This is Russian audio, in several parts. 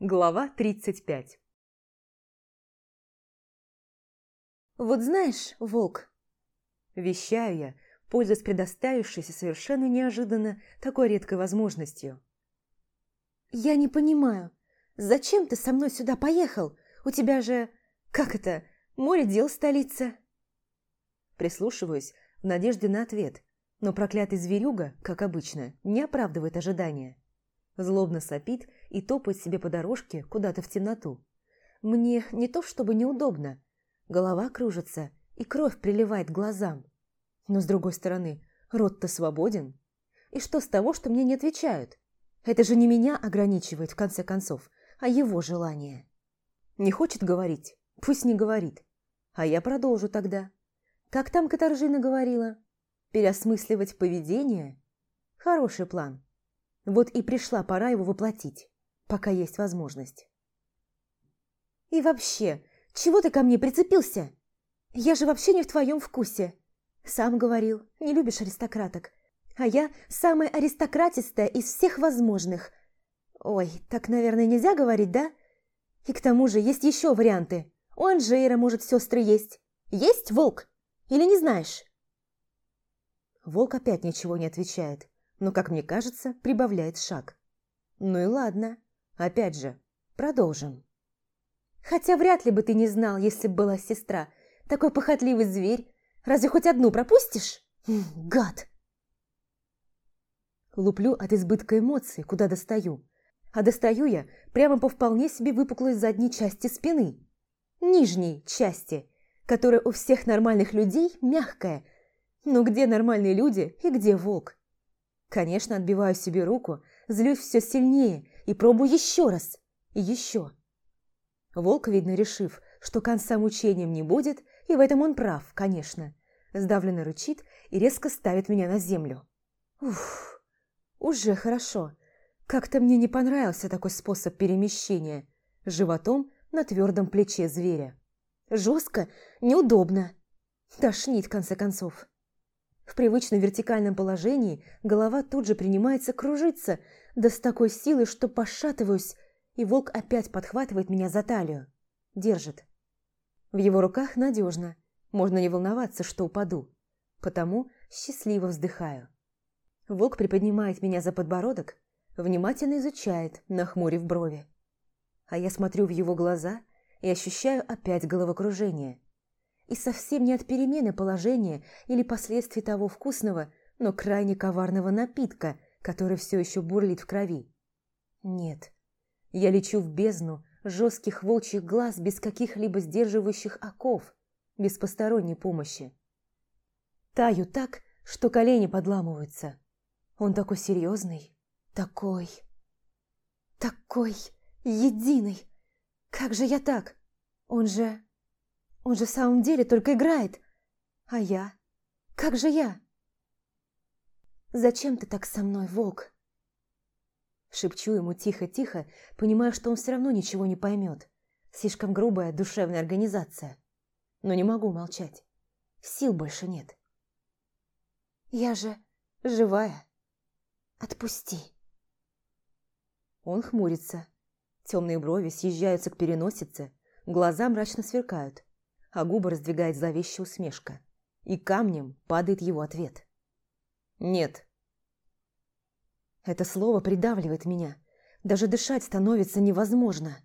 Глава 35 «Вот знаешь, волк...» Вещаю я, пользуясь предоставившейся совершенно неожиданно такой редкой возможностью. «Я не понимаю, зачем ты со мной сюда поехал? У тебя же... Как это? Море дел столица?» Прислушиваюсь в надежде на ответ, но проклятый зверюга, как обычно, не оправдывает ожидания. Злобно сопит и топает себе по дорожке куда-то в темноту. Мне не то чтобы неудобно. Голова кружится и кровь приливает к глазам. Но с другой стороны, рот-то свободен. И что с того, что мне не отвечают? Это же не меня ограничивает, в конце концов, а его желание. Не хочет говорить? Пусть не говорит. А я продолжу тогда. Как там Катаржина говорила? Переосмысливать поведение? Хороший план. Вот и пришла пора его воплотить, пока есть возможность. «И вообще, чего ты ко мне прицепился? Я же вообще не в твоем вкусе. Сам говорил, не любишь аристократок. А я самая аристократистая из всех возможных. Ой, так, наверное, нельзя говорить, да? И к тому же есть еще варианты. У Анжейра, может, сестры есть. Есть волк? Или не знаешь?» Волк опять ничего не отвечает но, как мне кажется, прибавляет шаг. Ну и ладно. Опять же, продолжим. Хотя вряд ли бы ты не знал, если бы была сестра. Такой похотливый зверь. Разве хоть одну пропустишь? Гад! Луплю от избытка эмоций, куда достаю. А достаю я прямо по вполне себе выпуклой задней части спины. Нижней части, которая у всех нормальных людей мягкая. Но где нормальные люди и где волк? Конечно, отбиваю себе руку, злюсь все сильнее и пробую еще раз. И еще. Волк, видно, решив, что конца мучением не будет, и в этом он прав, конечно. Сдавленно рычит и резко ставит меня на землю. Уф, уже хорошо. Как-то мне не понравился такой способ перемещения. Животом на твердом плече зверя. Жестко, неудобно. Тошнит, в конце концов. В привычном вертикальном положении голова тут же принимается кружиться, да с такой силой, что пошатываюсь, и волк опять подхватывает меня за талию. Держит. В его руках надежно, можно не волноваться, что упаду. Потому счастливо вздыхаю. Волк приподнимает меня за подбородок, внимательно изучает, нахмурив брови. А я смотрю в его глаза и ощущаю опять головокружение – и совсем не от перемены положения или последствий того вкусного, но крайне коварного напитка, который все еще бурлит в крови. Нет, я лечу в бездну жестких волчьих глаз без каких-либо сдерживающих оков, без посторонней помощи. Таю так, что колени подламываются. Он такой серьезный, такой, такой единый. Как же я так? Он же... Он же в самом деле только играет. А я? Как же я? «Зачем ты так со мной, волк?» Шепчу ему тихо-тихо, понимая, что он все равно ничего не поймет. Слишком грубая душевная организация. Но не могу молчать. Сил больше нет. «Я же живая. Отпусти». Он хмурится. Темные брови съезжаются к переносице, глаза мрачно сверкают а губы раздвигает зловещая усмешка. И камнем падает его ответ. «Нет». Это слово придавливает меня. Даже дышать становится невозможно.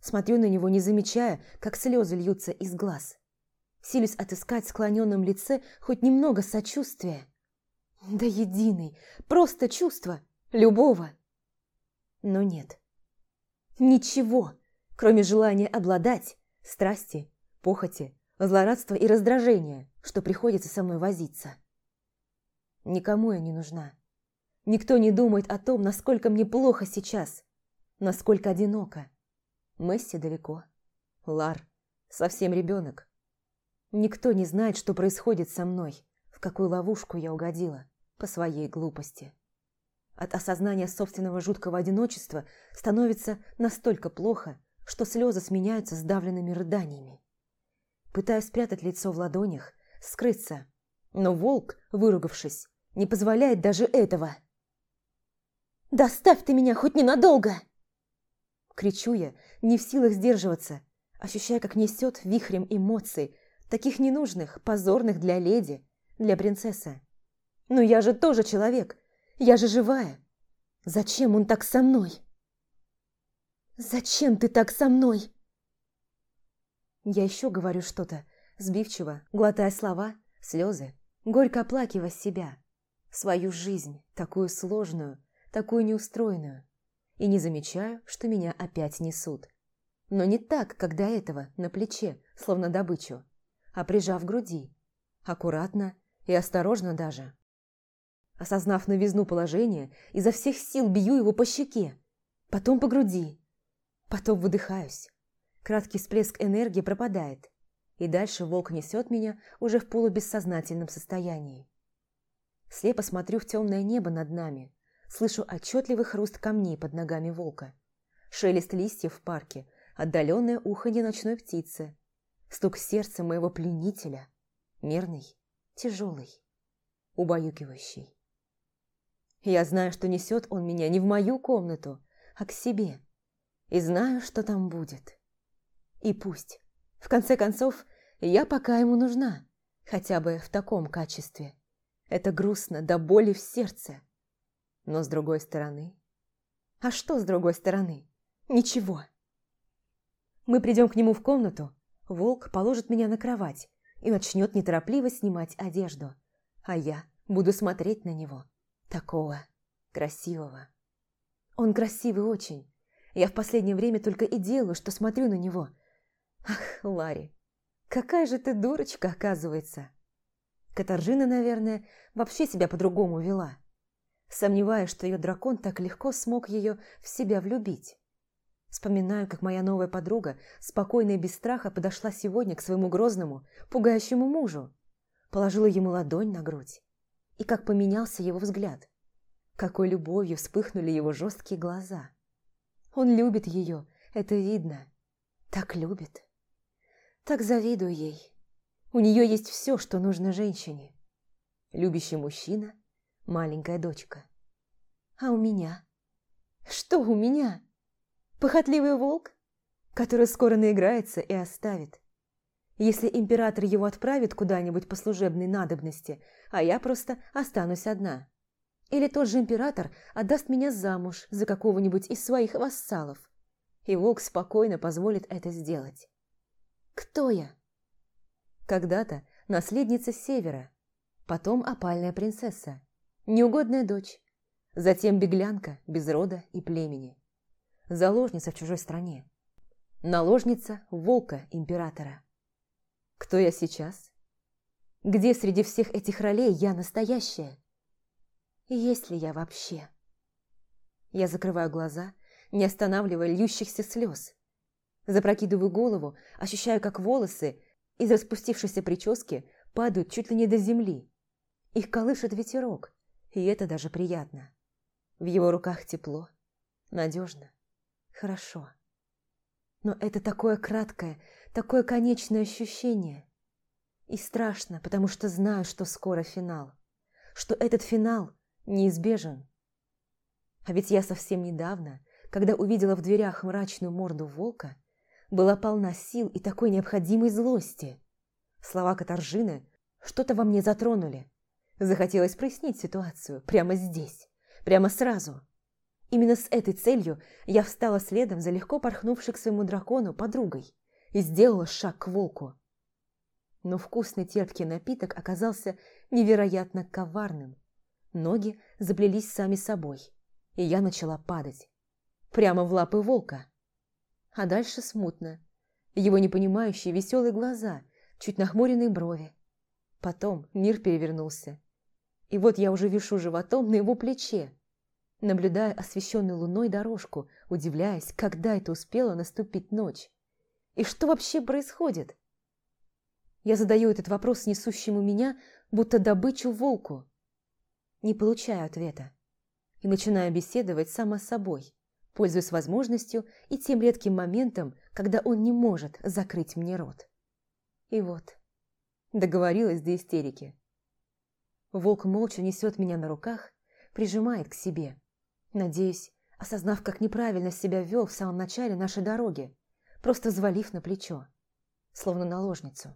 Смотрю на него, не замечая, как слезы льются из глаз. Силюсь отыскать в склоненном лице хоть немного сочувствия. Да единый, просто чувство, любого. Но нет. Ничего, кроме желания обладать, страсти похоти, злорадства и раздражения, что приходится со мной возиться. Никому я не нужна. Никто не думает о том, насколько мне плохо сейчас, насколько одиноко. Месси далеко. Лар совсем ребенок. Никто не знает, что происходит со мной, в какую ловушку я угодила по своей глупости. От осознания собственного жуткого одиночества становится настолько плохо, что слезы сменяются сдавленными рыданиями. Пытаюсь спрятать лицо в ладонях, скрыться. Но волк, выругавшись, не позволяет даже этого. «Доставь ты меня хоть ненадолго!» Кричу я, не в силах сдерживаться, ощущая, как несет вихрем эмоций, таких ненужных, позорных для леди, для принцессы. Но я же тоже человек, я же живая. Зачем он так со мной? Зачем ты так со мной? Я еще говорю что-то, сбивчиво, глотая слова, слезы, горько оплакивая себя, свою жизнь, такую сложную, такую неустроенную, и не замечаю, что меня опять несут. Но не так, как до этого, на плече, словно добычу, а прижав груди, аккуратно и осторожно даже. Осознав новизну положения, изо всех сил бью его по щеке, потом по груди, потом выдыхаюсь. Краткий всплеск энергии пропадает, и дальше волк несет меня уже в полубессознательном состоянии. Слепо смотрю в темное небо над нами, слышу отчетливый хруст камней под ногами волка, шелест листьев в парке, отдаленное уханье ночной птицы, стук сердца моего пленителя, мерный, тяжелый, убаюкивающий. Я знаю, что несет он меня не в мою комнату, а к себе, и знаю, что там будет. И пусть, в конце концов, я пока ему нужна, хотя бы в таком качестве. Это грустно до боли в сердце. Но с другой стороны... А что с другой стороны? Ничего. Мы придем к нему в комнату, волк положит меня на кровать и начнет неторопливо снимать одежду, а я буду смотреть на него, такого красивого. Он красивый очень. Я в последнее время только и делаю, что смотрю на него. Ах, Ларри, какая же ты дурочка, оказывается. Катаржина, наверное, вообще себя по-другому вела. Сомневаюсь, что ее дракон так легко смог ее в себя влюбить. Вспоминаю, как моя новая подруга спокойно и без страха подошла сегодня к своему грозному, пугающему мужу, положила ему ладонь на грудь, и как поменялся его взгляд, какой любовью вспыхнули его жесткие глаза. Он любит ее, это видно, так любит. Так завидую ей. У нее есть все, что нужно женщине. Любящий мужчина, маленькая дочка. А у меня? Что у меня? Похотливый волк, который скоро наиграется и оставит. Если император его отправит куда-нибудь по служебной надобности, а я просто останусь одна. Или тот же император отдаст меня замуж за какого-нибудь из своих вассалов, и волк спокойно позволит это сделать. Кто я? Когда-то наследница Севера, потом опальная принцесса, неугодная дочь, затем беглянка без рода и племени заложница в чужой стране, наложница волка императора. Кто я сейчас? Где среди всех этих ролей я настоящая? есть ли я вообще? Я закрываю глаза, не останавливая льющихся слез. Запрокидываю голову, ощущаю, как волосы из распустившейся прически падают чуть ли не до земли. Их колышет ветерок, и это даже приятно. В его руках тепло, надежно хорошо. Но это такое краткое, такое конечное ощущение. И страшно, потому что знаю, что скоро финал. Что этот финал неизбежен. А ведь я совсем недавно, когда увидела в дверях мрачную морду волка, была полна сил и такой необходимой злости. Слова Катаржины что-то во мне затронули. Захотелось прояснить ситуацию прямо здесь, прямо сразу. Именно с этой целью я встала следом за легко порхнувшей к своему дракону подругой и сделала шаг к волку. Но вкусный терпкий напиток оказался невероятно коварным. Ноги заплелись сами собой, и я начала падать. Прямо в лапы волка. А дальше смутно. Его непонимающие веселые глаза, чуть нахмуренные брови. Потом мир перевернулся. И вот я уже вишу животом на его плече, наблюдая освещенную луной дорожку, удивляясь, когда это успела наступить ночь. И что вообще происходит? Я задаю этот вопрос несущему меня, будто добычу волку. Не получаю ответа. И начинаю беседовать сама с собой, пользуясь возможностью и тем редким моментом, когда он не может закрыть мне рот. И вот, договорилась до истерики. Волк молча несет меня на руках, прижимает к себе – Надеюсь, осознав, как неправильно себя вел в самом начале нашей дороги, просто взвалив на плечо, словно наложницу.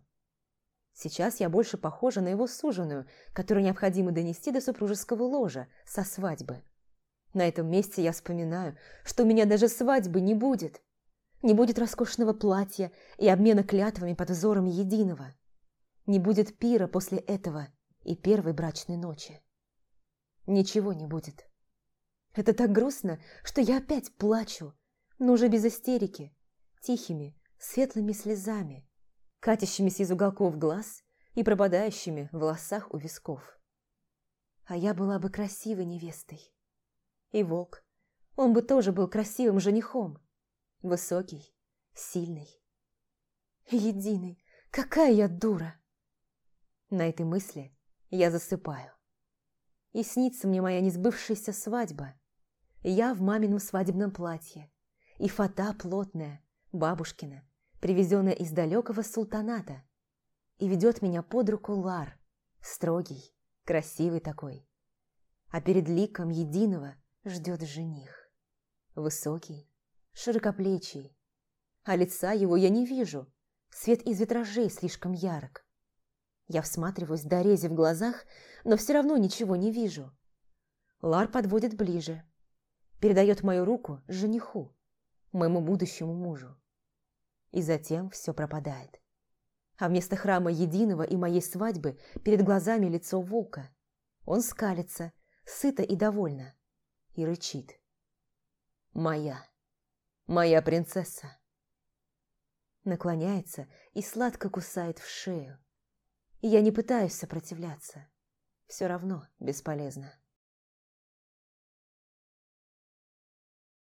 Сейчас я больше похожа на его суженую, которую необходимо донести до супружеского ложа со свадьбы. На этом месте я вспоминаю, что у меня даже свадьбы не будет. Не будет роскошного платья и обмена клятвами под взором единого. Не будет пира после этого и первой брачной ночи. Ничего не будет. Это так грустно, что я опять плачу, но уже без истерики, тихими, светлыми слезами, катящимися из уголков глаз и пропадающими в волосах у висков. А я была бы красивой невестой. И волк, он бы тоже был красивым женихом. Высокий, сильный. Единый, какая я дура! На этой мысли я засыпаю. И снится мне моя несбывшаяся свадьба. Я в мамином свадебном платье. И фата плотная, бабушкина, привезенная из далекого султаната. И ведет меня под руку Лар, строгий, красивый такой. А перед ликом единого ждет жених. Высокий, широкоплечий. А лица его я не вижу, свет из витражей слишком ярок. Я всматриваюсь до рези в глазах, но все равно ничего не вижу. Лар подводит ближе, передает мою руку жениху, моему будущему мужу. И затем все пропадает. А вместо храма единого и моей свадьбы перед глазами лицо волка. Он скалится, сыто и довольно, и рычит. «Моя, моя принцесса!» Наклоняется и сладко кусает в шею. Я не пытаюсь сопротивляться. Все равно бесполезно.